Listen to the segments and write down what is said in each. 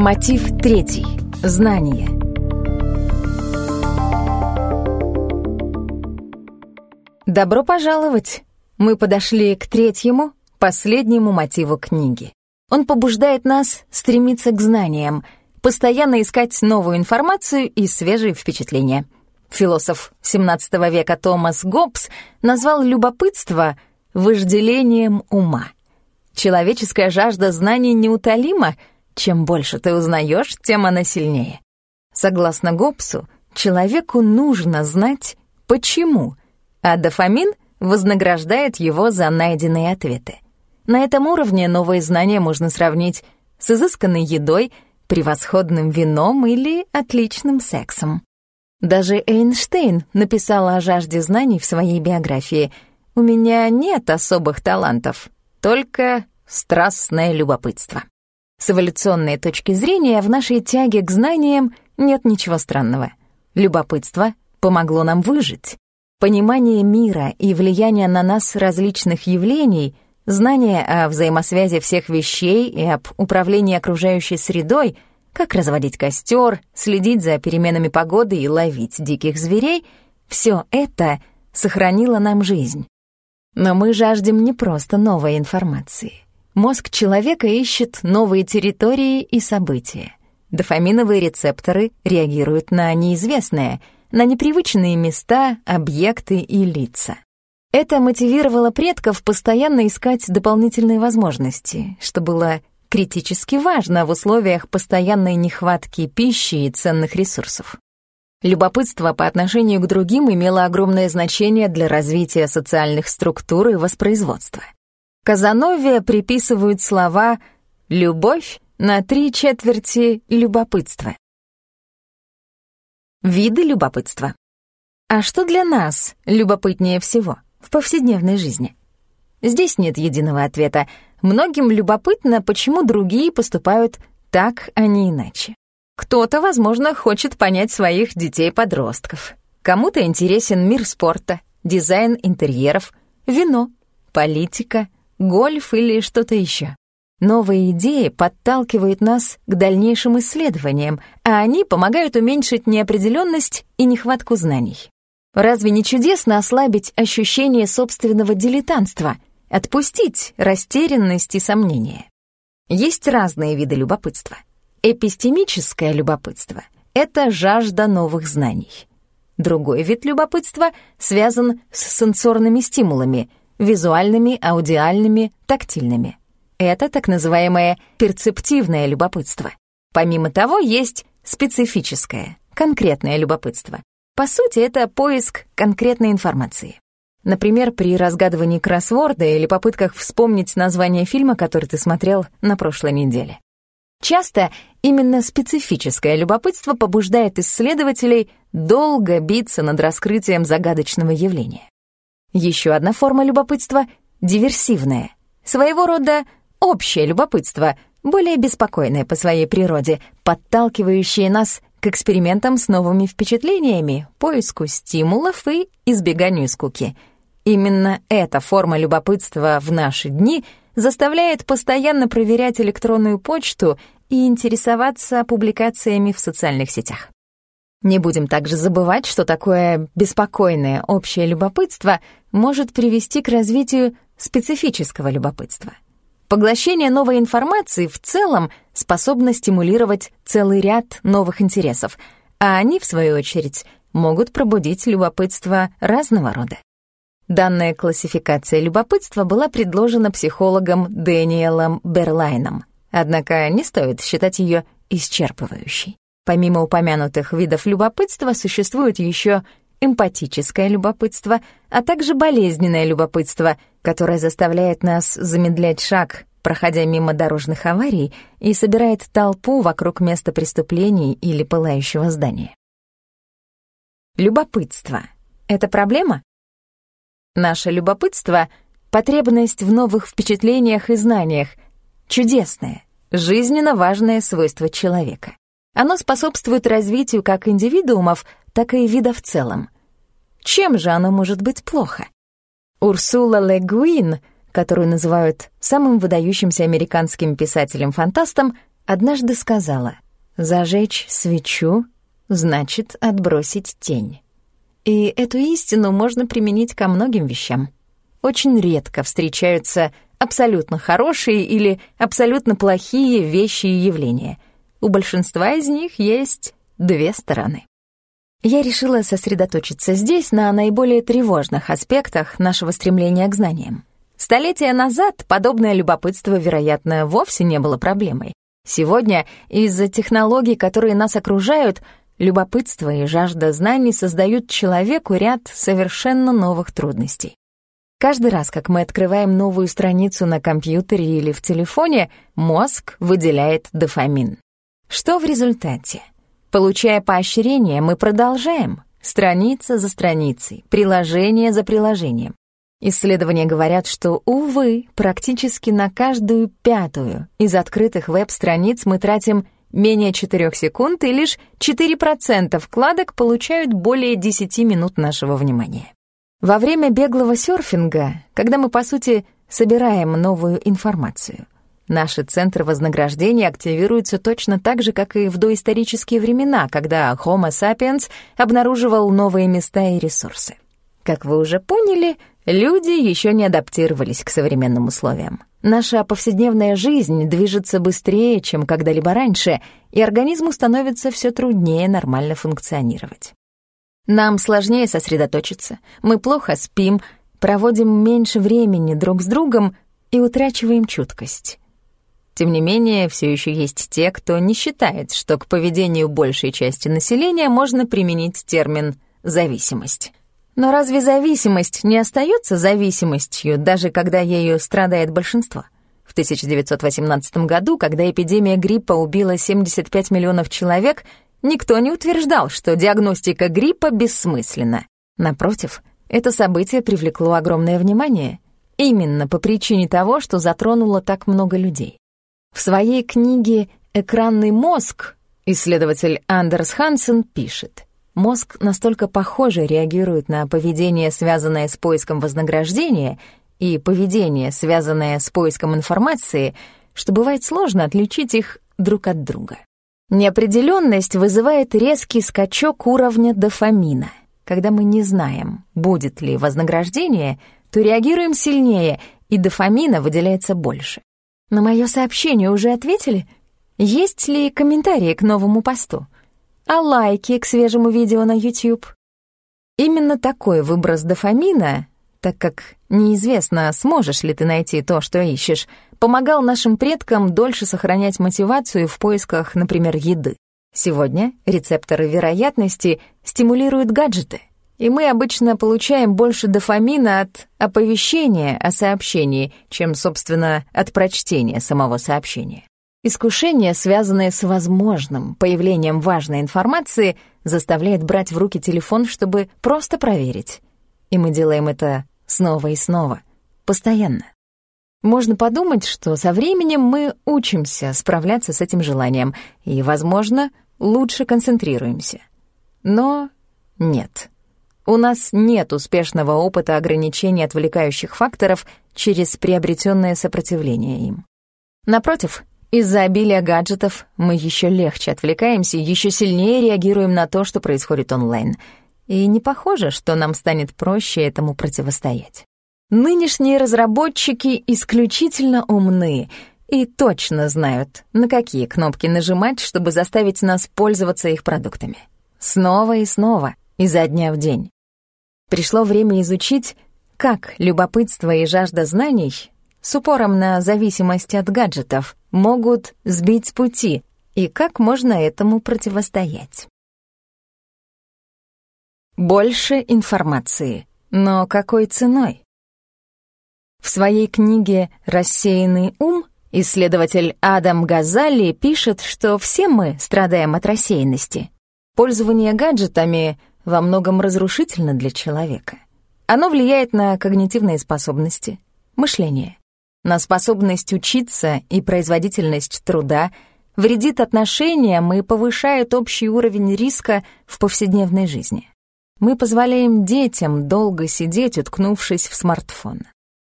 Мотив третий. Знание. Добро пожаловать! Мы подошли к третьему, последнему мотиву книги. Он побуждает нас стремиться к знаниям, постоянно искать новую информацию и свежие впечатления. Философ XVII века Томас Гоббс назвал любопытство вожделением ума. Человеческая жажда знаний неутолима, чем больше ты узнаешь, тем она сильнее. Согласно Гоббсу, человеку нужно знать, почему, а дофамин вознаграждает его за найденные ответы. На этом уровне новые знания можно сравнить с изысканной едой, превосходным вином или отличным сексом. Даже Эйнштейн написал о жажде знаний в своей биографии. «У меня нет особых талантов, только страстное любопытство». С эволюционной точки зрения в нашей тяге к знаниям нет ничего странного. Любопытство помогло нам выжить. Понимание мира и влияние на нас различных явлений, знание о взаимосвязи всех вещей и об управлении окружающей средой — как разводить костер, следить за переменами погоды и ловить диких зверей — все это сохранило нам жизнь. Но мы жаждем не просто новой информации. Мозг человека ищет новые территории и события. Дофаминовые рецепторы реагируют на неизвестное, на непривычные места, объекты и лица. Это мотивировало предков постоянно искать дополнительные возможности, что было критически важно в условиях постоянной нехватки пищи и ценных ресурсов. Любопытство по отношению к другим имело огромное значение для развития социальных структур и воспроизводства. Казанове приписывают слова «любовь» на три четверти любопытства. Виды любопытства. А что для нас любопытнее всего в повседневной жизни? Здесь нет единого ответа — Многим любопытно, почему другие поступают так, а не иначе. Кто-то, возможно, хочет понять своих детей-подростков. Кому-то интересен мир спорта, дизайн интерьеров, вино, политика, гольф или что-то еще. Новые идеи подталкивают нас к дальнейшим исследованиям, а они помогают уменьшить неопределенность и нехватку знаний. Разве не чудесно ослабить ощущение собственного дилетантства — Отпустить растерянность и сомнения. Есть разные виды любопытства. Эпистемическое любопытство — это жажда новых знаний. Другой вид любопытства связан с сенсорными стимулами — визуальными, аудиальными, тактильными. Это так называемое перцептивное любопытство. Помимо того, есть специфическое, конкретное любопытство. По сути, это поиск конкретной информации. Например, при разгадывании кроссворда или попытках вспомнить название фильма, который ты смотрел на прошлой неделе. Часто именно специфическое любопытство побуждает исследователей долго биться над раскрытием загадочного явления. Еще одна форма любопытства — диверсивное. Своего рода общее любопытство, более беспокойное по своей природе, подталкивающее нас к экспериментам с новыми впечатлениями, поиску стимулов и избеганию скуки. Именно эта форма любопытства в наши дни заставляет постоянно проверять электронную почту и интересоваться публикациями в социальных сетях. Не будем также забывать, что такое беспокойное общее любопытство может привести к развитию специфического любопытства — Поглощение новой информации в целом способно стимулировать целый ряд новых интересов, а они, в свою очередь, могут пробудить любопытство разного рода. Данная классификация любопытства была предложена психологом Дэниелом Берлайном, однако не стоит считать ее исчерпывающей. Помимо упомянутых видов любопытства существует еще эмпатическое любопытство, а также болезненное любопытство, которое заставляет нас замедлять шаг, проходя мимо дорожных аварий, и собирает толпу вокруг места преступлений или пылающего здания. Любопытство — это проблема? Наше любопытство — потребность в новых впечатлениях и знаниях, чудесное, жизненно важное свойство человека. Оно способствует развитию как индивидуумов, так и вида в целом. Чем же оно может быть плохо? Урсула Ле Гуин, которую называют самым выдающимся американским писателем-фантастом, однажды сказала «Зажечь свечу значит отбросить тень». И эту истину можно применить ко многим вещам. Очень редко встречаются абсолютно хорошие или абсолютно плохие вещи и явления. У большинства из них есть две стороны. Я решила сосредоточиться здесь на наиболее тревожных аспектах нашего стремления к знаниям. Столетия назад подобное любопытство, вероятно, вовсе не было проблемой. Сегодня из-за технологий, которые нас окружают, любопытство и жажда знаний создают человеку ряд совершенно новых трудностей. Каждый раз, как мы открываем новую страницу на компьютере или в телефоне, мозг выделяет дофамин. Что в результате? Получая поощрение, мы продолжаем, страница за страницей, приложение за приложением. Исследования говорят, что, увы, практически на каждую пятую из открытых веб-страниц мы тратим менее 4 секунд, и лишь 4% вкладок получают более 10 минут нашего внимания. Во время беглого серфинга, когда мы, по сути, собираем новую информацию, наши центры вознаграждения активируются точно так же, как и в доисторические времена, когда Homo sapiens обнаруживал новые места и ресурсы. Как вы уже поняли, люди еще не адаптировались к современным условиям. Наша повседневная жизнь движется быстрее, чем когда-либо раньше, и организму становится все труднее нормально функционировать. Нам сложнее сосредоточиться, мы плохо спим, проводим меньше времени друг с другом и утрачиваем чуткость. Тем не менее, все еще есть те, кто не считает, что к поведению большей части населения можно применить термин «зависимость». Но разве зависимость не остается зависимостью, даже когда ею страдает большинство? В 1918 году, когда эпидемия гриппа убила 75 миллионов человек, Никто не утверждал, что диагностика гриппа бессмысленна. Напротив, это событие привлекло огромное внимание именно по причине того, что затронуло так много людей. В своей книге «Экранный мозг» исследователь Андерс Хансен пишет, мозг настолько похоже реагирует на поведение, связанное с поиском вознаграждения, и поведение, связанное с поиском информации, что бывает сложно отличить их друг от друга. Неопределенность вызывает резкий скачок уровня дофамина. Когда мы не знаем, будет ли вознаграждение, то реагируем сильнее, и дофамина выделяется больше. На мое сообщение уже ответили? Есть ли комментарии к новому посту? А лайки к свежему видео на YouTube? Именно такой выброс дофамина, так как неизвестно, сможешь ли ты найти то, что ищешь, помогал нашим предкам дольше сохранять мотивацию в поисках, например, еды. Сегодня рецепторы вероятности стимулируют гаджеты, и мы обычно получаем больше дофамина от оповещения о сообщении, чем, собственно, от прочтения самого сообщения. Искушение, связанное с возможным появлением важной информации, заставляет брать в руки телефон, чтобы просто проверить. И мы делаем это снова и снова, постоянно. Можно подумать, что со временем мы учимся справляться с этим желанием и, возможно, лучше концентрируемся. Но нет. У нас нет успешного опыта ограничения отвлекающих факторов через приобретенное сопротивление им. Напротив, из-за обилия гаджетов мы еще легче отвлекаемся еще сильнее реагируем на то, что происходит онлайн. И не похоже, что нам станет проще этому противостоять. Нынешние разработчики исключительно умны и точно знают, на какие кнопки нажимать, чтобы заставить нас пользоваться их продуктами. Снова и снова, изо дня в день. Пришло время изучить, как любопытство и жажда знаний с упором на зависимость от гаджетов могут сбить с пути и как можно этому противостоять. Больше информации. Но какой ценой? В своей книге «Рассеянный ум» исследователь Адам Газали пишет, что все мы страдаем от рассеянности. Пользование гаджетами во многом разрушительно для человека. Оно влияет на когнитивные способности, мышление, на способность учиться и производительность труда, вредит отношениям и повышает общий уровень риска в повседневной жизни. Мы позволяем детям долго сидеть, уткнувшись в смартфон.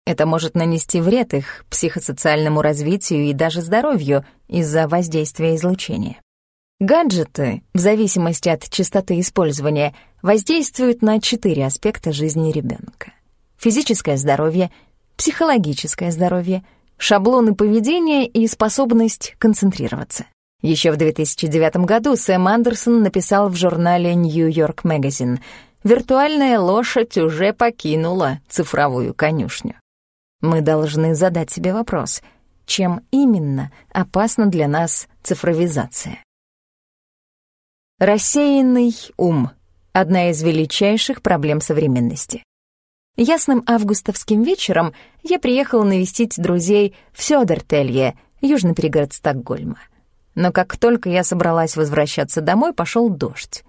Это может нанести вред их психосоциальному развитию и даже здоровью из-за воздействия излучения. Гаджеты, в зависимости от частоты использования, воздействуют на четыре аспекта жизни ребенка. Физическое здоровье, психологическое здоровье, шаблоны поведения и способность концентрироваться. Еще в 2009 году Сэм Андерсон написал в журнале New York Magazine «Виртуальная лошадь уже покинула цифровую конюшню». Мы должны задать себе вопрос, чем именно опасна для нас цифровизация? Рассеянный ум — одна из величайших проблем современности. Ясным августовским вечером я приехала навестить друзей в Сёдертелье, южный пригород Стокгольма. Но как только я собралась возвращаться домой, пошел дождь.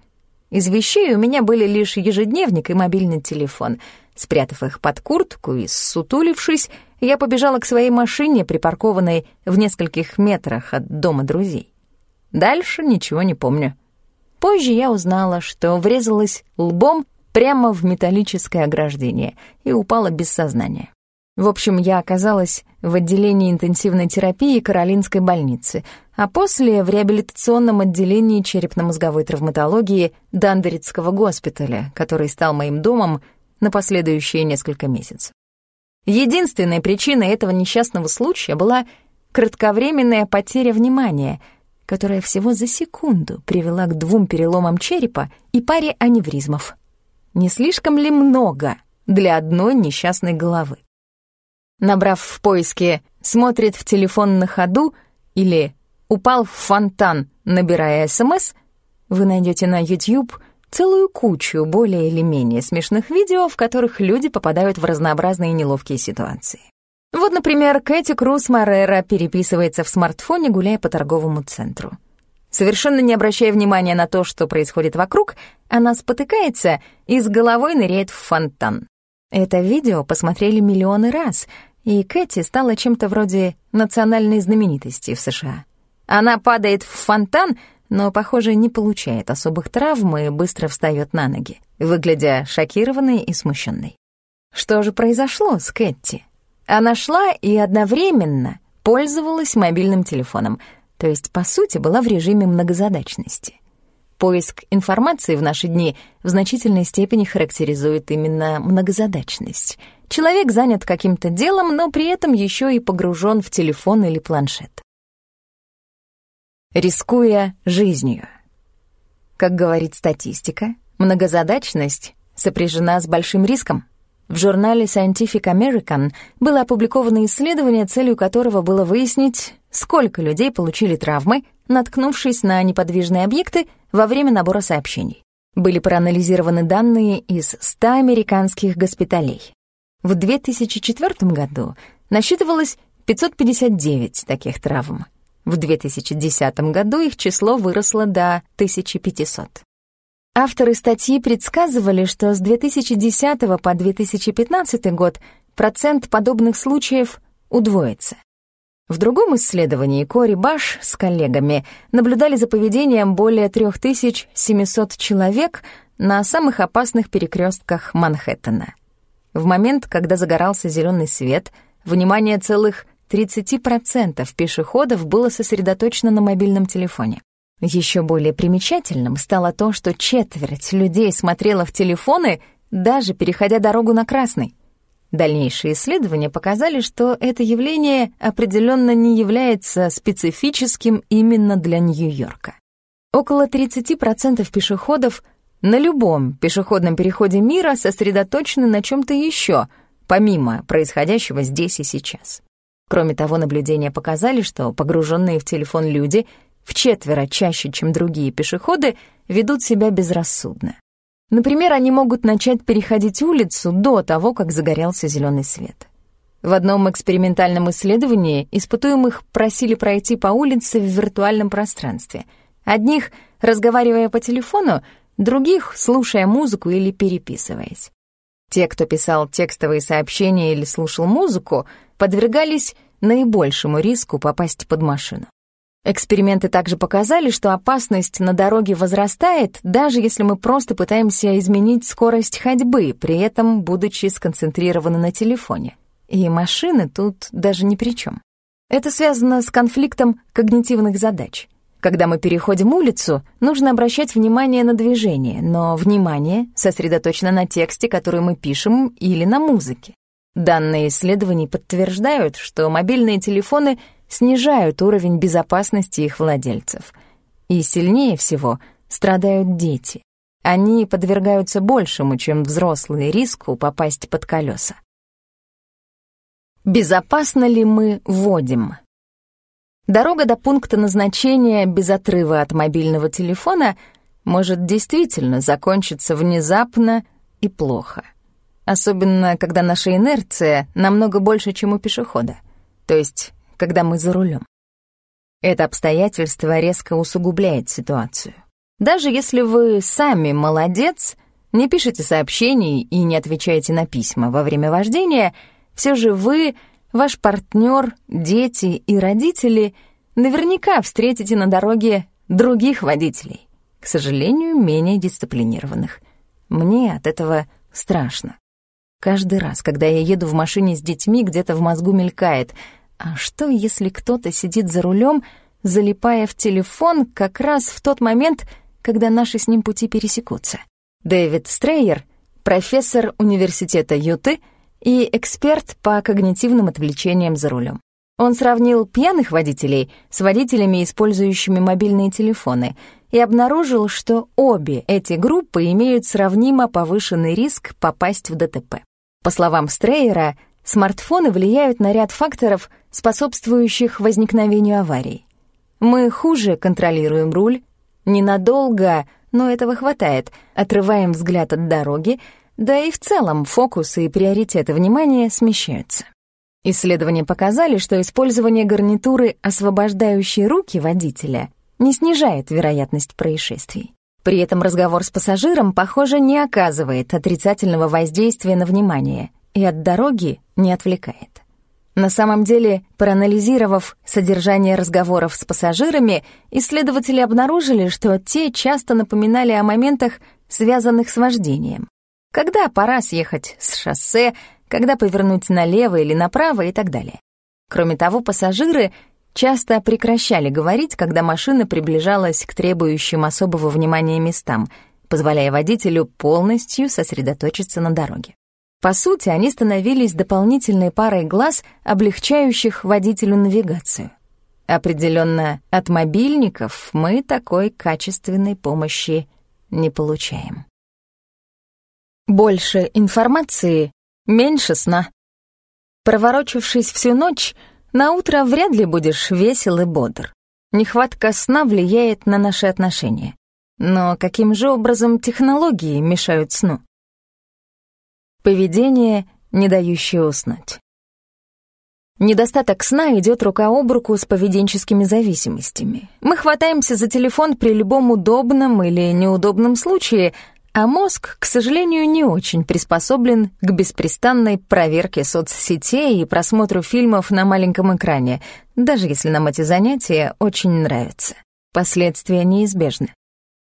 Из вещей у меня были лишь ежедневник и мобильный телефон. Спрятав их под куртку и ссутулившись, я побежала к своей машине, припаркованной в нескольких метрах от дома друзей. Дальше ничего не помню. Позже я узнала, что врезалась лбом прямо в металлическое ограждение и упала без сознания. В общем, я оказалась в отделении интенсивной терапии Каролинской больницы, а после — в реабилитационном отделении черепно-мозговой травматологии Дандерицкого госпиталя, который стал моим домом на последующие несколько месяцев. Единственной причиной этого несчастного случая была кратковременная потеря внимания — которая всего за секунду привела к двум переломам черепа и паре аневризмов. Не слишком ли много для одной несчастной головы? Набрав в поиске «смотрит в телефон на ходу» или «упал в фонтан, набирая СМС», вы найдете на YouTube целую кучу более или менее смешных видео, в которых люди попадают в разнообразные неловкие ситуации. Вот, например, Кэти Круз Морера переписывается в смартфоне, гуляя по торговому центру. Совершенно не обращая внимания на то, что происходит вокруг, она спотыкается и с головой ныряет в фонтан. Это видео посмотрели миллионы раз, и Кэти стала чем-то вроде национальной знаменитости в США. Она падает в фонтан, но, похоже, не получает особых травм и быстро встает на ноги, выглядя шокированной и смущенной. Что же произошло с Кэти? Она шла и одновременно пользовалась мобильным телефоном, то есть, по сути, была в режиме многозадачности. Поиск информации в наши дни в значительной степени характеризует именно многозадачность. Человек занят каким-то делом, но при этом еще и погружен в телефон или планшет. Рискуя жизнью. Как говорит статистика, многозадачность сопряжена с большим риском — в журнале Scientific American было опубликовано исследование, целью которого было выяснить, сколько людей получили травмы, наткнувшись на неподвижные объекты во время набора сообщений. Были проанализированы данные из 100 американских госпиталей. В 2004 году насчитывалось 559 таких травм. В 2010 году их число выросло до 1500. Авторы статьи предсказывали, что с 2010 по 2015 год процент подобных случаев удвоится. В другом исследовании Кори Баш с коллегами наблюдали за поведением более 3700 человек на самых опасных перекрестках Манхэттена. В момент, когда загорался зеленый свет, внимание целых 30% пешеходов было сосредоточено на мобильном телефоне. Еще более примечательным стало то, что четверть людей смотрела в телефоны, даже переходя дорогу на красный. Дальнейшие исследования показали, что это явление определенно не является специфическим именно для Нью-Йорка. Около 30% пешеходов на любом пешеходном переходе мира сосредоточены на чем-то еще, помимо происходящего здесь и сейчас. Кроме того, наблюдения показали, что погруженные в телефон люди в четверо чаще, чем другие пешеходы, ведут себя безрассудно. Например, они могут начать переходить улицу до того, как загорелся зеленый свет. В одном экспериментальном исследовании испытуемых просили пройти по улице в виртуальном пространстве. Одних разговаривая по телефону, других слушая музыку или переписываясь. Те, кто писал текстовые сообщения или слушал музыку, подвергались наибольшему риску попасть под машину. Эксперименты также показали, что опасность на дороге возрастает, даже если мы просто пытаемся изменить скорость ходьбы, при этом будучи сконцентрированы на телефоне. и машины тут даже ни при чем. Это связано с конфликтом когнитивных задач. Когда мы переходим улицу, нужно обращать внимание на движение, но внимание сосредоточено на тексте, который мы пишем, или на музыке. Данные исследований подтверждают, что мобильные телефоны снижают уровень безопасности их владельцев. И сильнее всего страдают дети. Они подвергаются большему, чем взрослые, риску попасть под колеса. Безопасно ли мы водим? Дорога до пункта назначения без отрыва от мобильного телефона может действительно закончиться внезапно и плохо. Особенно, когда наша инерция намного больше, чем у пешехода. То есть, когда мы за рулем. Это обстоятельство резко усугубляет ситуацию. Даже если вы сами молодец, не пишете сообщений и не отвечаете на письма во время вождения, все же вы, ваш партнер, дети и родители наверняка встретите на дороге других водителей, к сожалению, менее дисциплинированных. Мне от этого страшно. Каждый раз, когда я еду в машине с детьми, где-то в мозгу мелькает, а что, если кто-то сидит за рулем, залипая в телефон как раз в тот момент, когда наши с ним пути пересекутся. Дэвид Стрейер — профессор университета Юты и эксперт по когнитивным отвлечениям за рулем. Он сравнил пьяных водителей с водителями, использующими мобильные телефоны, и обнаружил, что обе эти группы имеют сравнимо повышенный риск попасть в ДТП. По словам Стрейера, смартфоны влияют на ряд факторов, способствующих возникновению аварий. Мы хуже контролируем руль, Ненадолго, но этого хватает, отрываем взгляд от дороги, да и в целом фокусы и приоритеты внимания смещаются. Исследования показали, что использование гарнитуры, освобождающей руки водителя, не снижает вероятность происшествий. При этом разговор с пассажиром, похоже, не оказывает отрицательного воздействия на внимание и от дороги не отвлекает. На самом деле, проанализировав содержание разговоров с пассажирами, исследователи обнаружили, что те часто напоминали о моментах, связанных с вождением. Когда пора съехать с шоссе, когда повернуть налево или направо и так далее. Кроме того, пассажиры часто прекращали говорить, когда машина приближалась к требующим особого внимания местам, позволяя водителю полностью сосредоточиться на дороге. По сути, они становились дополнительной парой глаз, облегчающих водителю навигацию. Определенно, от мобильников мы такой качественной помощи не получаем. Больше информации, меньше сна. Проворочившись всю ночь, на утро вряд ли будешь весел и бодр. Нехватка сна влияет на наши отношения. Но каким же образом технологии мешают сну? Поведение, не дающее уснуть. Недостаток сна идет рука об руку с поведенческими зависимостями. Мы хватаемся за телефон при любом удобном или неудобном случае, а мозг, к сожалению, не очень приспособлен к беспрестанной проверке соцсетей и просмотру фильмов на маленьком экране, даже если нам эти занятия очень нравятся. Последствия неизбежны.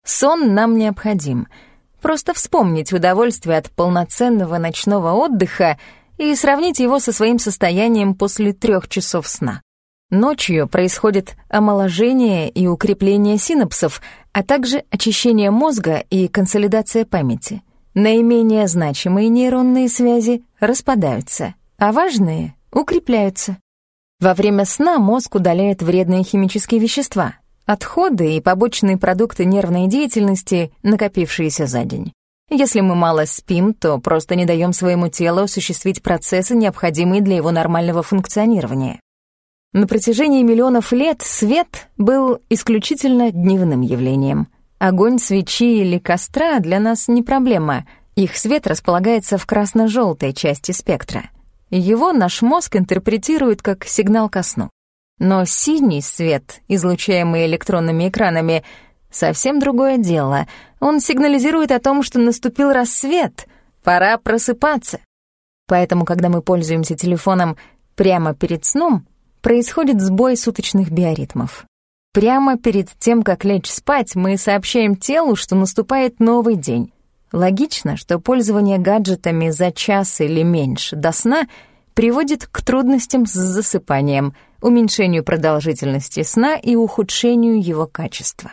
Сон нам необходим — Просто вспомнить удовольствие от полноценного ночного отдыха и сравнить его со своим состоянием после трех часов сна. Ночью происходит омоложение и укрепление синапсов, а также очищение мозга и консолидация памяти. Наименее значимые нейронные связи распадаются, а важные укрепляются. Во время сна мозг удаляет вредные химические вещества, отходы и побочные продукты нервной деятельности, накопившиеся за день. Если мы мало спим, то просто не даем своему телу осуществить процессы, необходимые для его нормального функционирования. На протяжении миллионов лет свет был исключительно дневным явлением. Огонь свечи или костра для нас не проблема. Их свет располагается в красно-желтой части спектра. Его наш мозг интерпретирует как сигнал ко сну. Но синий свет, излучаемый электронными экранами, совсем другое дело. Он сигнализирует о том, что наступил рассвет, пора просыпаться. Поэтому, когда мы пользуемся телефоном прямо перед сном, происходит сбой суточных биоритмов. Прямо перед тем, как лечь спать, мы сообщаем телу, что наступает новый день. Логично, что пользование гаджетами за час или меньше до сна приводит к трудностям с засыпанием, уменьшению продолжительности сна и ухудшению его качества.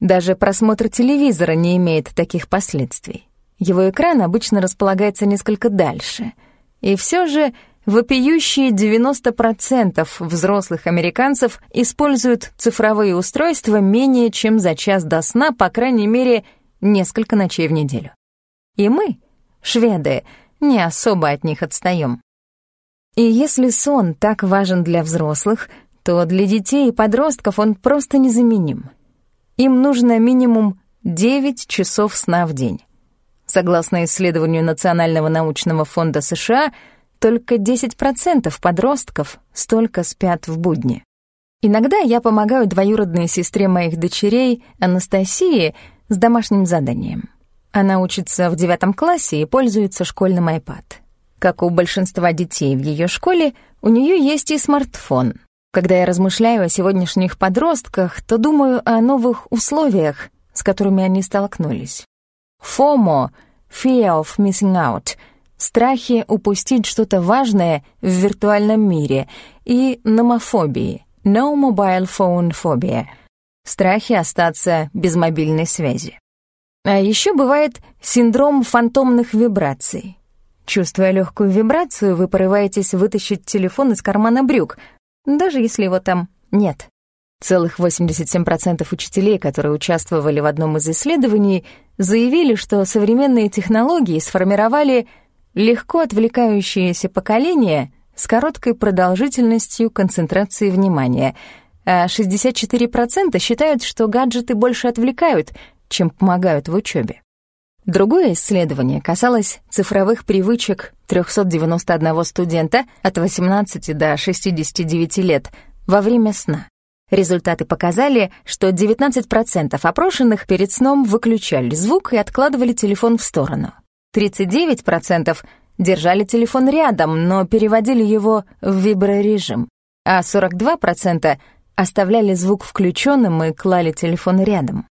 Даже просмотр телевизора не имеет таких последствий. Его экран обычно располагается несколько дальше. И все же вопиющие 90% взрослых американцев используют цифровые устройства менее чем за час до сна, по крайней мере, несколько ночей в неделю. И мы, шведы, не особо от них отстаем. И если сон так важен для взрослых, то для детей и подростков он просто незаменим. Им нужно минимум 9 часов сна в день. Согласно исследованию Национального научного фонда США, только 10% подростков столько спят в будни. Иногда я помогаю двоюродной сестре моих дочерей, Анастасии, с домашним заданием. Она учится в девятом классе и пользуется школьным iPad. Как у большинства детей в ее школе, у нее есть и смартфон. Когда я размышляю о сегодняшних подростках, то думаю о новых условиях, с которыми они столкнулись. FOMO — Fear of Missing Out — страхи упустить что-то важное в виртуальном мире и номофобии — No Mobile Phone Phobia — страхи остаться без мобильной связи. А еще бывает синдром фантомных вибраций. Чувствуя легкую вибрацию, вы порываетесь вытащить телефон из кармана брюк, даже если его там нет. Целых 87% учителей, которые участвовали в одном из исследований, заявили, что современные технологии сформировали легко отвлекающееся поколение с короткой продолжительностью концентрации внимания, а 64% считают, что гаджеты больше отвлекают, чем помогают в учебе. Другое исследование касалось цифровых привычек 391 студента от 18 до 69 лет во время сна. Результаты показали, что 19% опрошенных перед сном выключали звук и откладывали телефон в сторону. 39% держали телефон рядом, но переводили его в виброрежим, а 42% оставляли звук включенным и клали телефон рядом.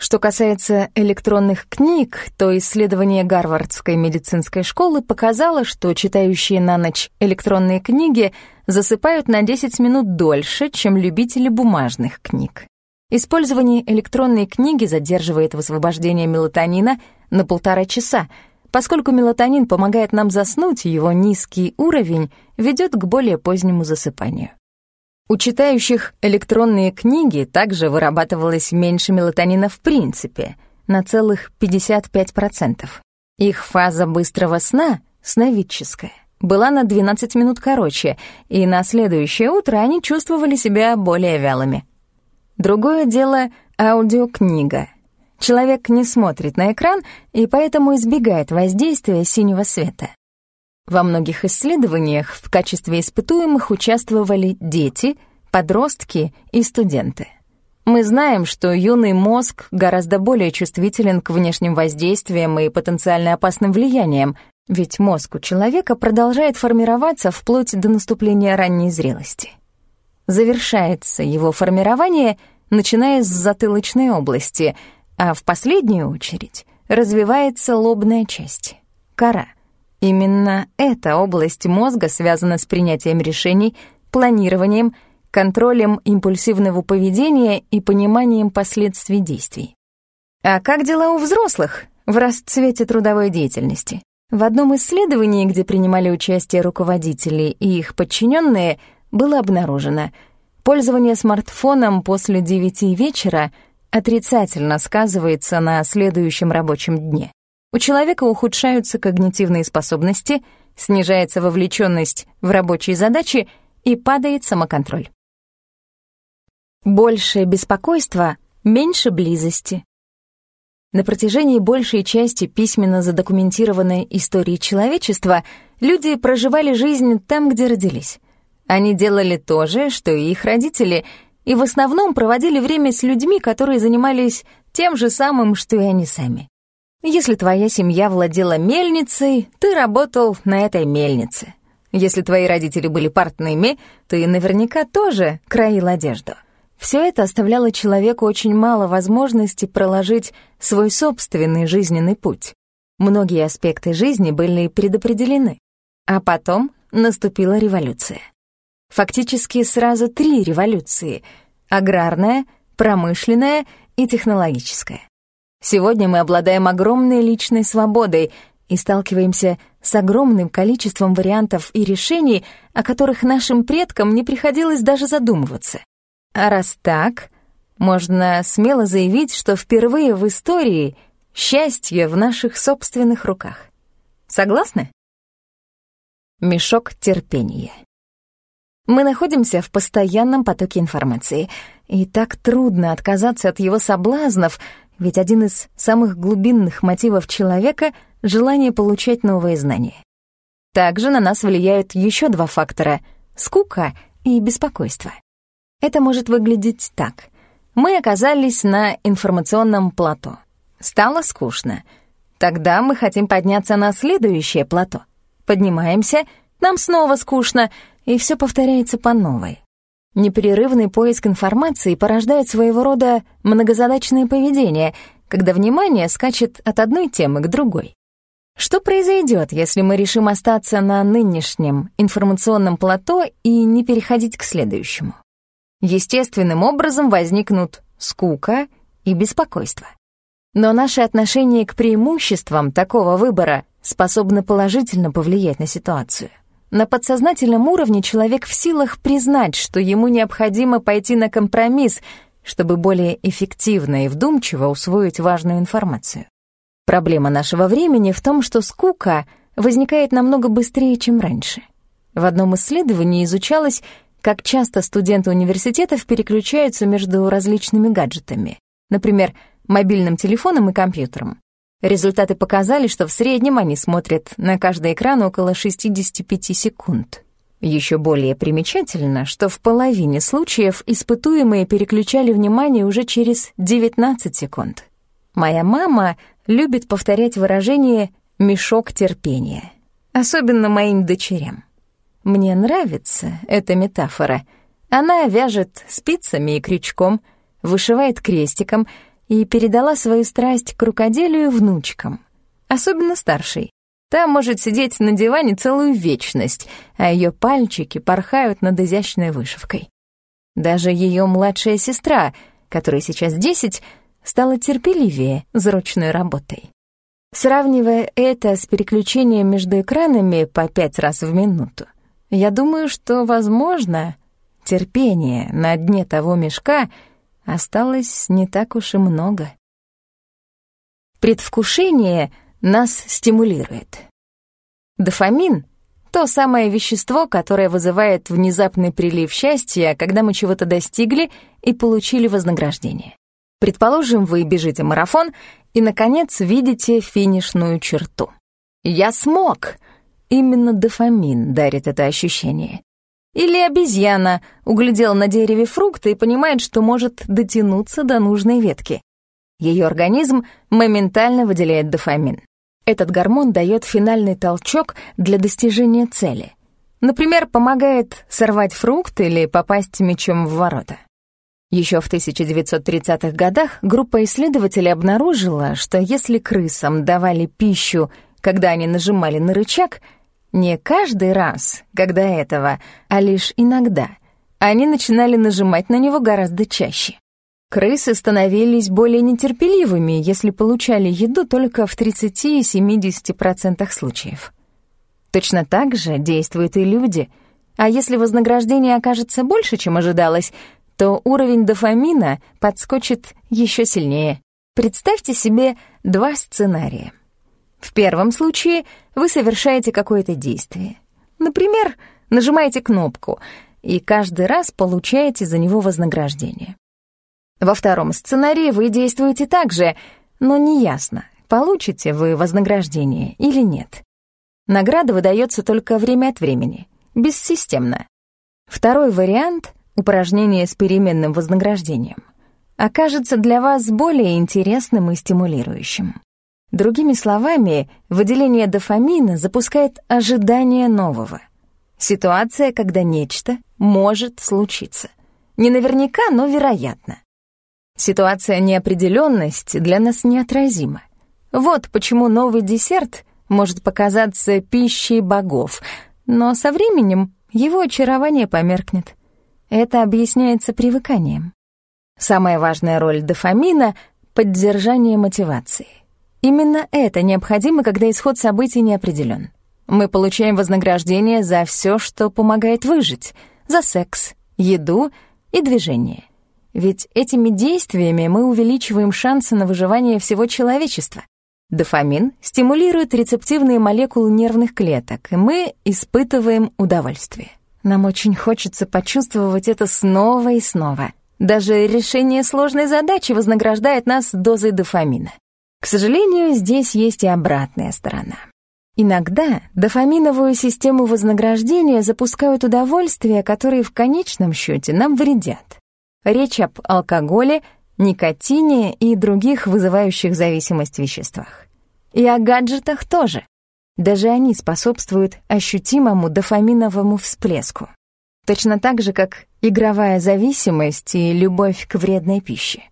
Что касается электронных книг, то исследование Гарвардской медицинской школы показало, что читающие на ночь электронные книги засыпают на 10 минут дольше, чем любители бумажных книг. Использование электронной книги задерживает высвобождение мелатонина на полтора часа, поскольку мелатонин помогает нам заснуть, его низкий уровень ведет к более позднему засыпанию. У читающих электронные книги также вырабатывалось меньше мелатонина в принципе, на целых 55%. Их фаза быстрого сна, сновидческая, была на 12 минут короче, и на следующее утро они чувствовали себя более вялыми. Другое дело — аудиокнига. Человек не смотрит на экран и поэтому избегает воздействия синего света. Во многих исследованиях в качестве испытуемых участвовали дети, подростки и студенты. Мы знаем, что юный мозг гораздо более чувствителен к внешним воздействиям и потенциально опасным влияниям, ведь мозг у человека продолжает формироваться вплоть до наступления ранней зрелости. Завершается его формирование, начиная с затылочной области, а в последнюю очередь развивается лобная часть — кора — Именно эта область мозга связана с принятием решений, планированием, контролем импульсивного поведения и пониманием последствий действий. А как дела у взрослых в расцвете трудовой деятельности? В одном исследовании, где принимали участие руководители и их подчиненные, было обнаружено, пользование смартфоном после 9 вечера отрицательно сказывается на следующем рабочем дне. У человека ухудшаются когнитивные способности, снижается вовлеченность в рабочие задачи и падает самоконтроль. Больше беспокойства, меньше близости. На протяжении большей части письменно задокументированной истории человечества люди проживали жизнь там, где родились. Они делали то же, что и их родители, и в основном проводили время с людьми, которые занимались тем же самым, что и они сами. Если твоя семья владела мельницей, ты работал на этой мельнице. Если твои родители были портными, ты наверняка тоже краил одежду. Все это оставляло человеку очень мало возможности проложить свой собственный жизненный путь. Многие аспекты жизни были предопределены. А потом наступила революция. Фактически сразу три революции — аграрная, промышленная и технологическая. Сегодня мы обладаем огромной личной свободой и сталкиваемся с огромным количеством вариантов и решений, о которых нашим предкам не приходилось даже задумываться. А раз так, можно смело заявить, что впервые в истории счастье в наших собственных руках. Согласны? Мешок терпения. Мы находимся в постоянном потоке информации, и так трудно отказаться от его соблазнов, ведь один из самых глубинных мотивов человека — желание получать новые знания. Также на нас влияют еще два фактора — скука и беспокойство. Это может выглядеть так. Мы оказались на информационном плато. Стало скучно. Тогда мы хотим подняться на следующее плато. Поднимаемся, нам снова скучно, и все повторяется по новой. Непрерывный поиск информации порождает своего рода многозадачное поведение, когда внимание скачет от одной темы к другой. Что произойдет, если мы решим остаться на нынешнем информационном плато и не переходить к следующему? Естественным образом возникнут скука и беспокойство. Но наше отношение к преимуществам такого выбора способно положительно повлиять на ситуацию. На подсознательном уровне человек в силах признать, что ему необходимо пойти на компромисс, чтобы более эффективно и вдумчиво усвоить важную информацию. Проблема нашего времени в том, что скука возникает намного быстрее, чем раньше. В одном исследовании изучалось, как часто студенты университетов переключаются между различными гаджетами, например, мобильным телефоном и компьютером. Результаты показали, что в среднем они смотрят на каждый экран около 65 секунд. Еще более примечательно, что в половине случаев испытуемые переключали внимание уже через 19 секунд. Моя мама любит повторять выражение «мешок терпения», особенно моим дочерям. Мне нравится эта метафора. Она вяжет спицами и крючком, вышивает крестиком и передала свою страсть к рукоделию внучкам, особенно старшей. Та может сидеть на диване целую вечность, а ее пальчики порхают над изящной вышивкой. Даже ее младшая сестра, которой сейчас десять, стала терпеливее за ручной работой. Сравнивая это с переключением между экранами по пять раз в минуту, я думаю, что, возможно, терпение на дне того мешка осталось не так уж и много. Предвкушение нас стимулирует. Дофамин — то самое вещество, которое вызывает внезапный прилив счастья, когда мы чего-то достигли и получили вознаграждение. Предположим, вы бежите марафон и, наконец, видите финишную черту. «Я смог!» Именно дофамин дарит это ощущение. Или обезьяна углядела на дереве фрукты и понимает, что может дотянуться до нужной ветки. Ее организм моментально выделяет дофамин. Этот гормон дает финальный толчок для достижения цели. Например, помогает сорвать фрукт или попасть мечом в ворота. Еще в 1930-х годах группа исследователей обнаружила, что если крысам давали пищу, когда они нажимали на рычаг, не каждый раз, когда этого, а лишь иногда, они начинали нажимать на него гораздо чаще. Крысы становились более нетерпеливыми, если получали еду только в 30-70% случаев. Точно так же действуют и люди, а если вознаграждение окажется больше, чем ожидалось, то уровень дофамина подскочит еще сильнее. Представьте себе два сценария. В первом случае вы совершаете какое-то действие. Например, нажимаете кнопку и каждый раз получаете за него вознаграждение. Во втором сценарии вы действуете так же, но неясно, получите вы вознаграждение или нет. Награда выдается только время от времени, бессистемно. Второй вариант упражнение с переменным вознаграждением, окажется для вас более интересным и стимулирующим. Другими словами, выделение дофамина запускает ожидание нового. Ситуация, когда нечто может случиться. Не наверняка, но вероятно. Ситуация неопределенности для нас неотразима. Вот почему новый десерт может показаться пищей богов, но со временем его очарование померкнет. Это объясняется привыканием. Самая важная роль дофамина — поддержание мотивации. Именно это необходимо, когда исход событий не определен. Мы получаем вознаграждение за все, что помогает выжить, за секс, еду и движение. Ведь этими действиями мы увеличиваем шансы на выживание всего человечества. Дофамин стимулирует рецептивные молекулы нервных клеток, и мы испытываем удовольствие. Нам очень хочется почувствовать это снова и снова. Даже решение сложной задачи вознаграждает нас дозой дофамина. К сожалению, здесь есть и обратная сторона. Иногда дофаминовую систему вознаграждения запускают удовольствия, которые в конечном счете нам вредят. Речь об алкоголе, никотине и других вызывающих зависимость веществах. И о гаджетах тоже. Даже они способствуют ощутимому дофаминовому всплеску. Точно так же, как игровая зависимость и любовь к вредной пище.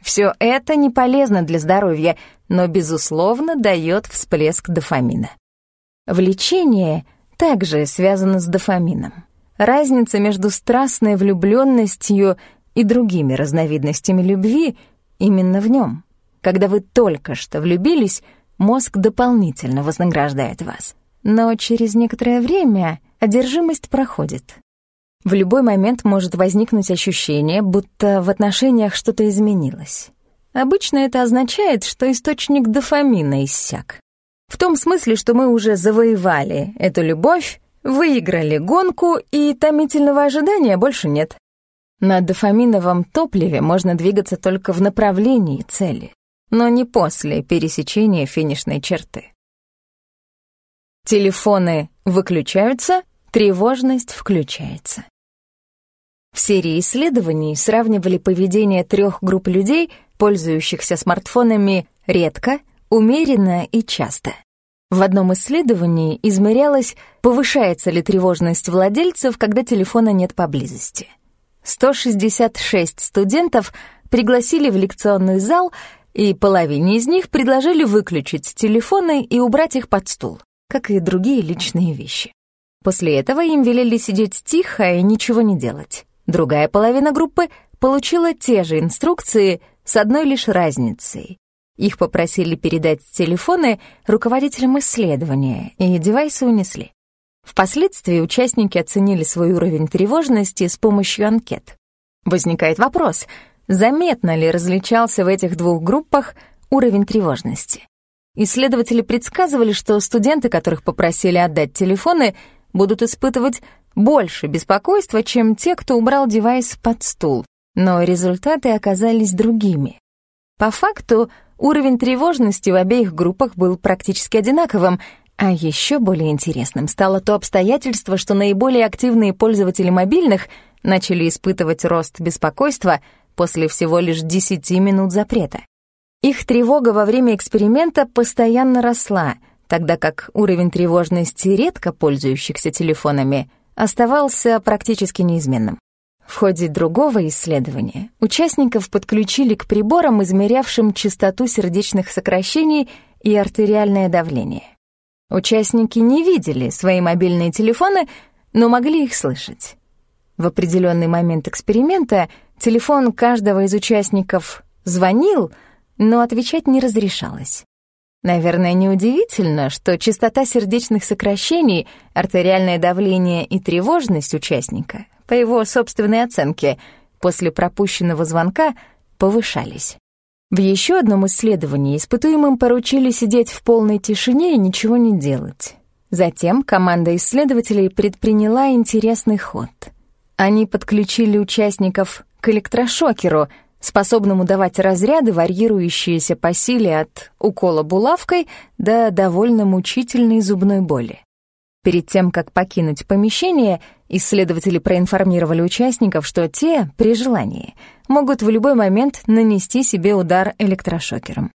Все это не полезно для здоровья, но, безусловно, дает всплеск дофамина. Влечение также связано с дофамином. Разница между страстной влюбленностью и другими разновидностями любви именно в нем. Когда вы только что влюбились, мозг дополнительно вознаграждает вас. Но через некоторое время одержимость проходит. В любой момент может возникнуть ощущение, будто в отношениях что-то изменилось. Обычно это означает, что источник дофамина иссяк. В том смысле, что мы уже завоевали эту любовь, выиграли гонку, и томительного ожидания больше нет. На дофаминовом топливе можно двигаться только в направлении цели, но не после пересечения финишной черты. Телефоны выключаются, тревожность включается. В серии исследований сравнивали поведение трех групп людей, пользующихся смартфонами редко, умеренно и часто. В одном исследовании измерялось, повышается ли тревожность владельцев, когда телефона нет поблизости. 166 студентов пригласили в лекционный зал, и половине из них предложили выключить телефоны и убрать их под стул, как и другие личные вещи. После этого им велели сидеть тихо и ничего не делать. Другая половина группы получила те же инструкции с одной лишь разницей. Их попросили передать телефоны руководителям исследования, и девайсы унесли. Впоследствии участники оценили свой уровень тревожности с помощью анкет. Возникает вопрос, заметно ли различался в этих двух группах уровень тревожности. Исследователи предсказывали, что студенты, которых попросили отдать телефоны, будут испытывать больше беспокойства, чем те, кто убрал девайс под стул. Но результаты оказались другими. По факту, уровень тревожности в обеих группах был практически одинаковым, а еще более интересным стало то обстоятельство, что наиболее активные пользователи мобильных начали испытывать рост беспокойства после всего лишь 10 минут запрета. Их тревога во время эксперимента постоянно росла, тогда как уровень тревожности редко пользующихся телефонами оставался практически неизменным. В ходе другого исследования участников подключили к приборам, измерявшим частоту сердечных сокращений и артериальное давление. Участники не видели свои мобильные телефоны, но могли их слышать. В определенный момент эксперимента телефон каждого из участников звонил, но отвечать не разрешалось. Наверное, неудивительно, что частота сердечных сокращений, артериальное давление и тревожность участника, по его собственной оценке, после пропущенного звонка повышались. В еще одном исследовании испытуемым поручили сидеть в полной тишине и ничего не делать. Затем команда исследователей предприняла интересный ход. Они подключили участников к электрошокеру, способному давать разряды, варьирующиеся по силе от укола булавкой до довольно мучительной зубной боли. Перед тем, как покинуть помещение, исследователи проинформировали участников, что те, при желании, могут в любой момент нанести себе удар электрошокером.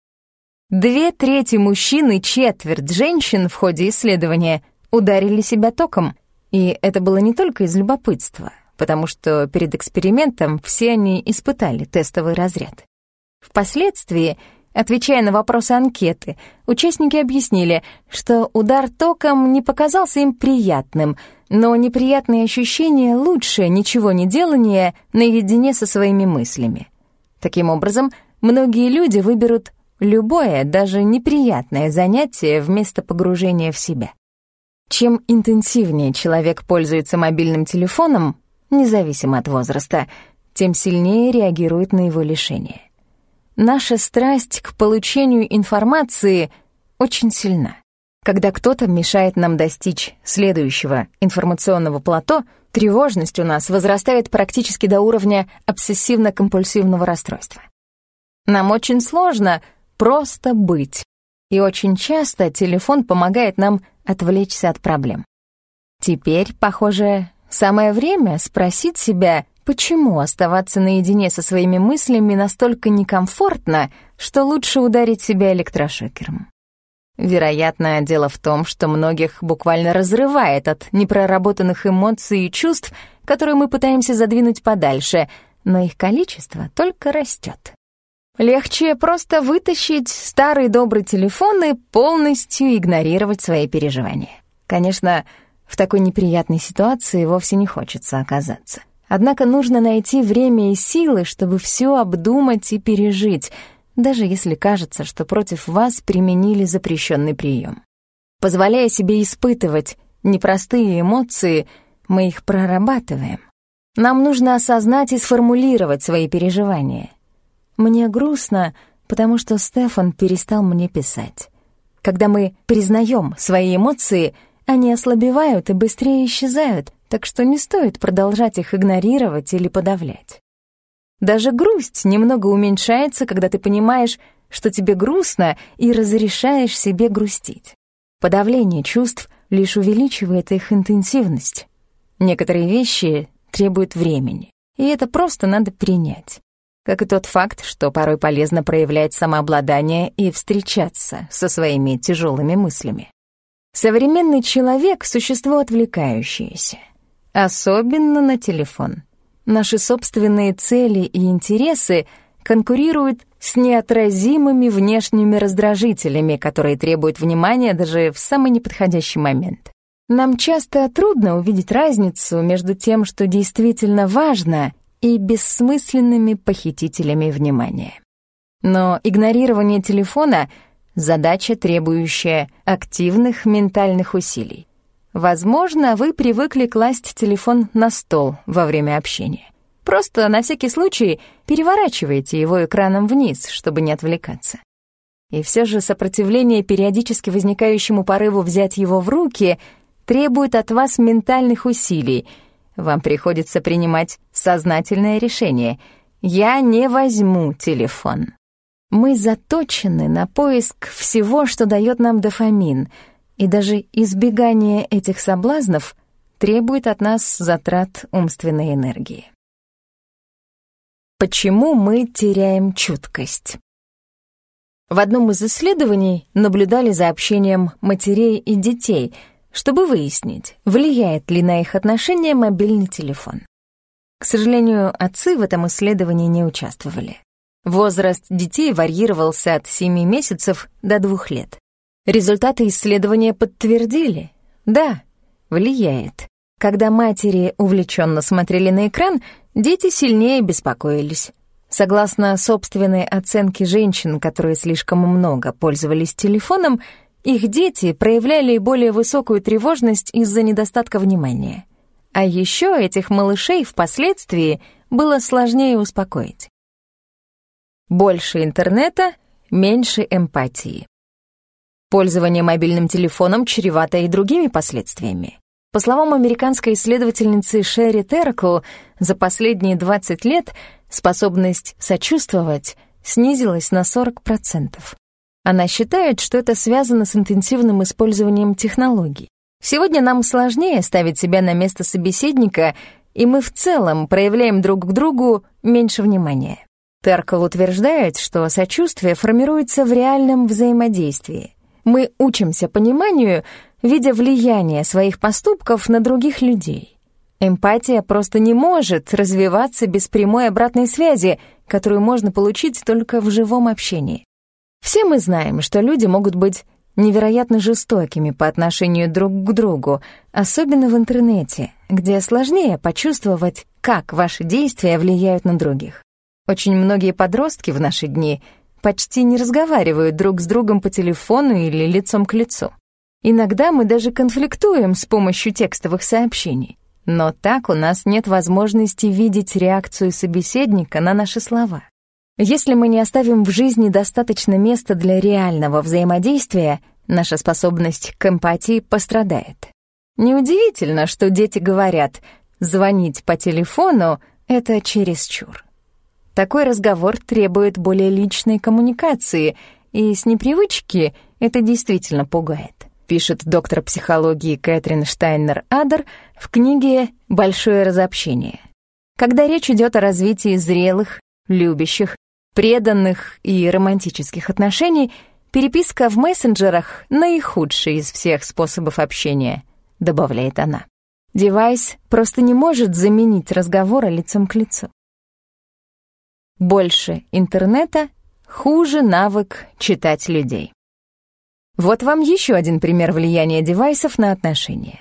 Две трети мужчин и четверть женщин в ходе исследования ударили себя током, и это было не только из любопытства, потому что перед экспериментом все они испытали тестовый разряд. Впоследствии Отвечая на вопросы анкеты, участники объяснили, что удар током не показался им приятным, но неприятные ощущения лучше ничего не делания наедине со своими мыслями. Таким образом, многие люди выберут любое, даже неприятное занятие вместо погружения в себя. Чем интенсивнее человек пользуется мобильным телефоном, независимо от возраста, тем сильнее реагирует на его лишение. Наша страсть к получению информации очень сильна. Когда кто-то мешает нам достичь следующего информационного плато, тревожность у нас возрастает практически до уровня обсессивно-компульсивного расстройства. Нам очень сложно просто быть, и очень часто телефон помогает нам отвлечься от проблем. Теперь, похоже, самое время спросить себя, почему оставаться наедине со своими мыслями настолько некомфортно, что лучше ударить себя электрошокером. Вероятно, дело в том, что многих буквально разрывает от непроработанных эмоций и чувств, которые мы пытаемся задвинуть подальше, но их количество только растет. Легче просто вытащить старый добрый телефон и полностью игнорировать свои переживания. Конечно, в такой неприятной ситуации вовсе не хочется оказаться. Однако нужно найти время и силы, чтобы все обдумать и пережить, даже если кажется, что против вас применили запрещенный прием. Позволяя себе испытывать непростые эмоции, мы их прорабатываем. Нам нужно осознать и сформулировать свои переживания. Мне грустно, потому что Стефан перестал мне писать. Когда мы признаем свои эмоции, они ослабевают и быстрее исчезают, так что не стоит продолжать их игнорировать или подавлять. Даже грусть немного уменьшается, когда ты понимаешь, что тебе грустно, и разрешаешь себе грустить. Подавление чувств лишь увеличивает их интенсивность. Некоторые вещи требуют времени, и это просто надо принять как и тот факт, что порой полезно проявлять самообладание и встречаться со своими тяжелыми мыслями. Современный человек — существо отвлекающееся, особенно на телефон. Наши собственные цели и интересы конкурируют с неотразимыми внешними раздражителями, которые требуют внимания даже в самый неподходящий момент. Нам часто трудно увидеть разницу между тем, что действительно важно, и бессмысленными похитителями внимания. Но игнорирование телефона — задача, требующая активных ментальных усилий. Возможно, вы привыкли класть телефон на стол во время общения. Просто на всякий случай переворачивайте его экраном вниз, чтобы не отвлекаться. И все же сопротивление периодически возникающему порыву взять его в руки требует от вас ментальных усилий — вам приходится принимать сознательное решение. Я не возьму телефон. Мы заточены на поиск всего, что дает нам дофамин, и даже избегание этих соблазнов требует от нас затрат умственной энергии. Почему мы теряем чуткость? В одном из исследований наблюдали за общением матерей и детей — чтобы выяснить, влияет ли на их отношения мобильный телефон. К сожалению, отцы в этом исследовании не участвовали. Возраст детей варьировался от 7 месяцев до 2 лет. Результаты исследования подтвердили, да, влияет. Когда матери увлеченно смотрели на экран, дети сильнее беспокоились. Согласно собственной оценке женщин, которые слишком много пользовались телефоном, их дети проявляли более высокую тревожность из-за недостатка внимания. А еще этих малышей впоследствии было сложнее успокоить. Больше интернета, меньше эмпатии. Пользование мобильным телефоном чревато и другими последствиями. По словам американской исследовательницы Шерри Теркл, за последние 20 лет способность сочувствовать снизилась на 40%. Она считает, что это связано с интенсивным использованием технологий. Сегодня нам сложнее ставить себя на место собеседника, и мы в целом проявляем друг к другу меньше внимания. Теркл утверждает, что сочувствие формируется в реальном взаимодействии. Мы учимся пониманию, видя влияние своих поступков на других людей. Эмпатия просто не может развиваться без прямой обратной связи, которую можно получить только в живом общении. Все мы знаем, что люди могут быть невероятно жестокими по отношению друг к другу, особенно в интернете, где сложнее почувствовать, как ваши действия влияют на других. Очень многие подростки в наши дни почти не разговаривают друг с другом по телефону или лицом к лицу. Иногда мы даже конфликтуем с помощью текстовых сообщений. Но так у нас нет возможности видеть реакцию собеседника на наши слова. Если мы не оставим в жизни достаточно места для реального взаимодействия, наша способность к эмпатии пострадает. Неудивительно, что дети говорят «звонить по телефону — это чересчур». Такой разговор требует более личной коммуникации, и с непривычки это действительно пугает, пишет доктор психологии Кэтрин Штайнер-Адер в книге «Большое разобщение». Когда речь идет о развитии зрелых, любящих преданных и романтических отношений, переписка в мессенджерах — наихудший из всех способов общения, добавляет она. Девайс просто не может заменить разговора лицом к лицу. Больше интернета — хуже навык читать людей. Вот вам еще один пример влияния девайсов на отношения.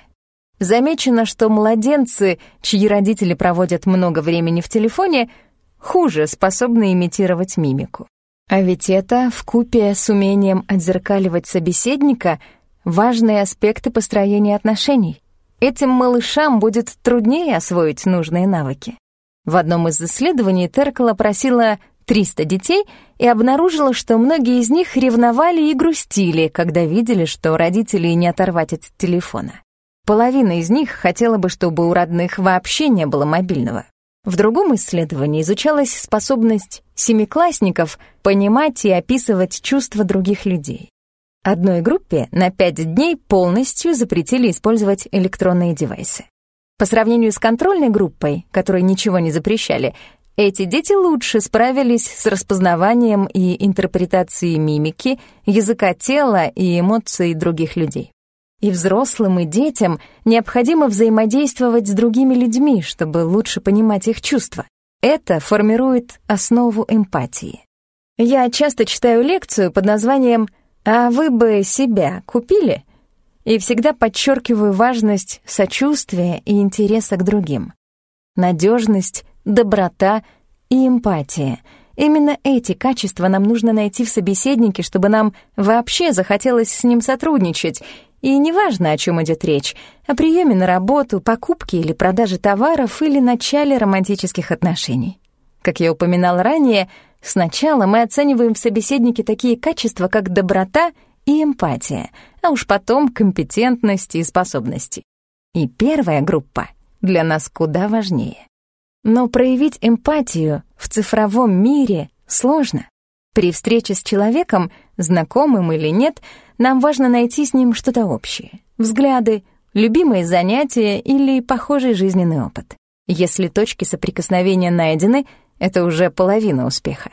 Замечено, что младенцы, чьи родители проводят много времени в телефоне, хуже способны имитировать мимику. А ведь это, в купе с умением отзеркаливать собеседника, важные аспекты построения отношений. Этим малышам будет труднее освоить нужные навыки. В одном из исследований Теркл опросила 300 детей и обнаружила, что многие из них ревновали и грустили, когда видели, что родители не оторвать от телефона. Половина из них хотела бы, чтобы у родных вообще не было мобильного. В другом исследовании изучалась способность семиклассников понимать и описывать чувства других людей. Одной группе на пять дней полностью запретили использовать электронные девайсы. По сравнению с контрольной группой, которой ничего не запрещали, эти дети лучше справились с распознаванием и интерпретацией мимики, языка тела и эмоций других людей. И взрослым, и детям необходимо взаимодействовать с другими людьми, чтобы лучше понимать их чувства. Это формирует основу эмпатии. Я часто читаю лекцию под названием «А вы бы себя купили?» И всегда подчеркиваю важность сочувствия и интереса к другим. Надежность, доброта и эмпатия — Именно эти качества нам нужно найти в собеседнике, чтобы нам вообще захотелось с ним сотрудничать и неважно, о чем идет речь, о приеме на работу, покупке или продаже товаров или начале романтических отношений. Как я упоминал ранее, сначала мы оцениваем в собеседнике такие качества, как доброта и эмпатия, а уж потом компетентность и способности. И первая группа для нас куда важнее. Но проявить эмпатию в цифровом мире сложно. При встрече с человеком, знакомым или нет, нам важно найти с ним что-то общее. Взгляды, любимые занятия или похожий жизненный опыт. Если точки соприкосновения найдены, это уже половина успеха.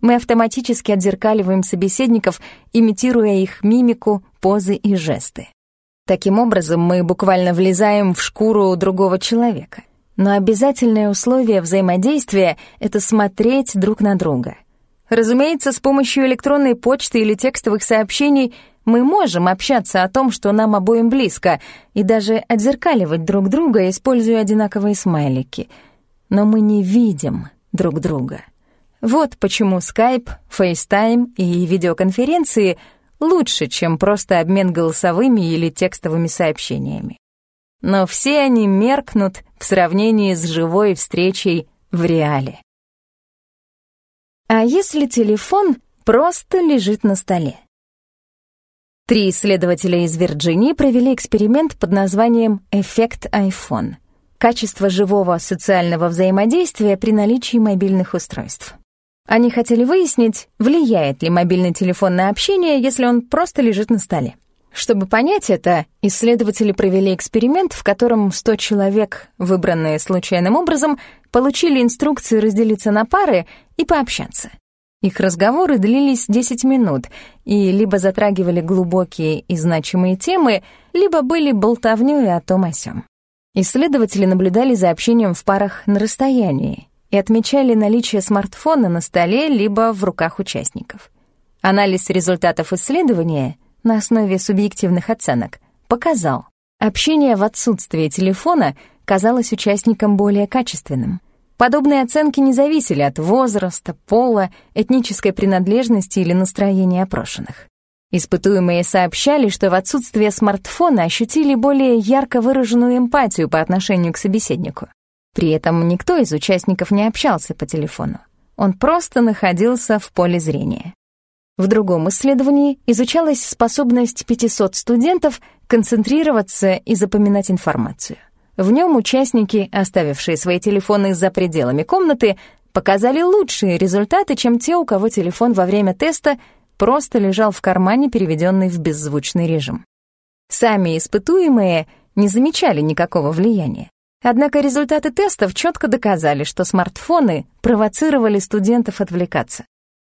Мы автоматически отзеркаливаем собеседников, имитируя их мимику, позы и жесты. Таким образом, мы буквально влезаем в шкуру другого человека. Но обязательное условие взаимодействия — это смотреть друг на друга — Разумеется, с помощью электронной почты или текстовых сообщений мы можем общаться о том, что нам обоим близко, и даже отзеркаливать друг друга, используя одинаковые смайлики. Но мы не видим друг друга. Вот почему Skype, FaceTime и видеоконференции лучше, чем просто обмен голосовыми или текстовыми сообщениями. Но все они меркнут в сравнении с живой встречей в реале. А если телефон просто лежит на столе? Три исследователя из Вирджинии провели эксперимент под названием «Эффект iPhone» — качество живого социального взаимодействия при наличии мобильных устройств. Они хотели выяснить, влияет ли мобильный телефон на общение, если он просто лежит на столе. Чтобы понять это, исследователи провели эксперимент, в котором 100 человек, выбранные случайным образом, получили инструкции разделиться на пары и пообщаться. Их разговоры длились 10 минут и либо затрагивали глубокие и значимые темы, либо были болтовнёй о том о сём. Исследователи наблюдали за общением в парах на расстоянии и отмечали наличие смартфона на столе либо в руках участников. Анализ результатов исследования на основе субъективных оценок показал, общение в отсутствие телефона казалось участникам более качественным. Подобные оценки не зависели от возраста, пола, этнической принадлежности или настроения опрошенных. Испытуемые сообщали, что в отсутствие смартфона ощутили более ярко выраженную эмпатию по отношению к собеседнику. При этом никто из участников не общался по телефону. Он просто находился в поле зрения. В другом исследовании изучалась способность 500 студентов концентрироваться и запоминать информацию. В нем участники, оставившие свои телефоны за пределами комнаты, показали лучшие результаты, чем те, у кого телефон во время теста просто лежал в кармане, переведенный в беззвучный режим. Сами испытуемые не замечали никакого влияния. Однако результаты тестов четко доказали, что смартфоны провоцировали студентов отвлекаться.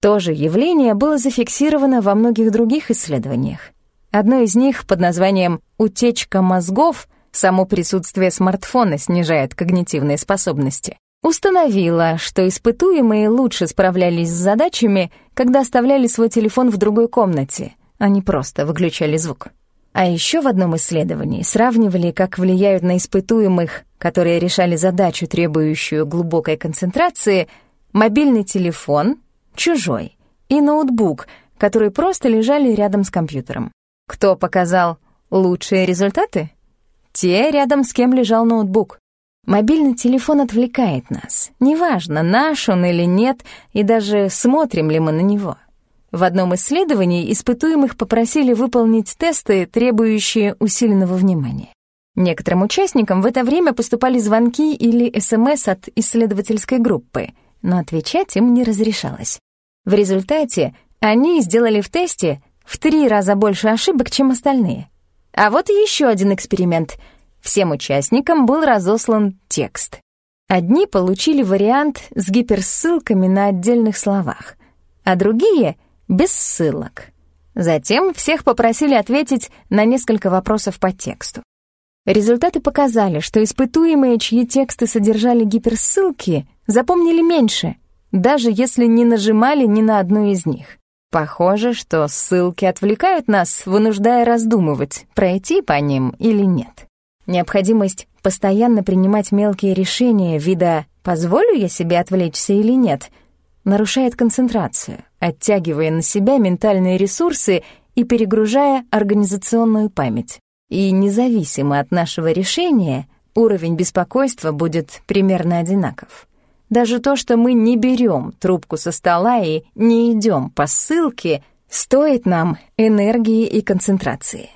То же явление было зафиксировано во многих других исследованиях. Одно из них под названием «утечка мозгов» само присутствие смартфона снижает когнитивные способности, установило, что испытуемые лучше справлялись с задачами, когда оставляли свой телефон в другой комнате, а не просто выключали звук. А еще в одном исследовании сравнивали, как влияют на испытуемых, которые решали задачу, требующую глубокой концентрации, мобильный телефон, чужой, и ноутбук, которые просто лежали рядом с компьютером. Кто показал лучшие результаты? Те, рядом с кем лежал ноутбук. Мобильный телефон отвлекает нас. Неважно, наш он или нет, и даже смотрим ли мы на него. В одном исследовании испытуемых попросили выполнить тесты, требующие усиленного внимания. Некоторым участникам в это время поступали звонки или СМС от исследовательской группы, но отвечать им не разрешалось. В результате они сделали в тесте в три раза больше ошибок, чем остальные. А вот еще один эксперимент. Всем участникам был разослан текст. Одни получили вариант с гиперссылками на отдельных словах, а другие — без ссылок. Затем всех попросили ответить на несколько вопросов по тексту. Результаты показали, что испытуемые, чьи тексты содержали гиперссылки, запомнили меньше, даже если не нажимали ни на одну из них. Похоже, что ссылки отвлекают нас, вынуждая раздумывать, пройти по ним или нет. Необходимость постоянно принимать мелкие решения вида «позволю я себе отвлечься или нет» нарушает концентрацию, оттягивая на себя ментальные ресурсы и перегружая организационную память. И независимо от нашего решения, уровень беспокойства будет примерно одинаков. Даже то, что мы не берем трубку со стола и не идем по ссылке, стоит нам энергии и концентрации.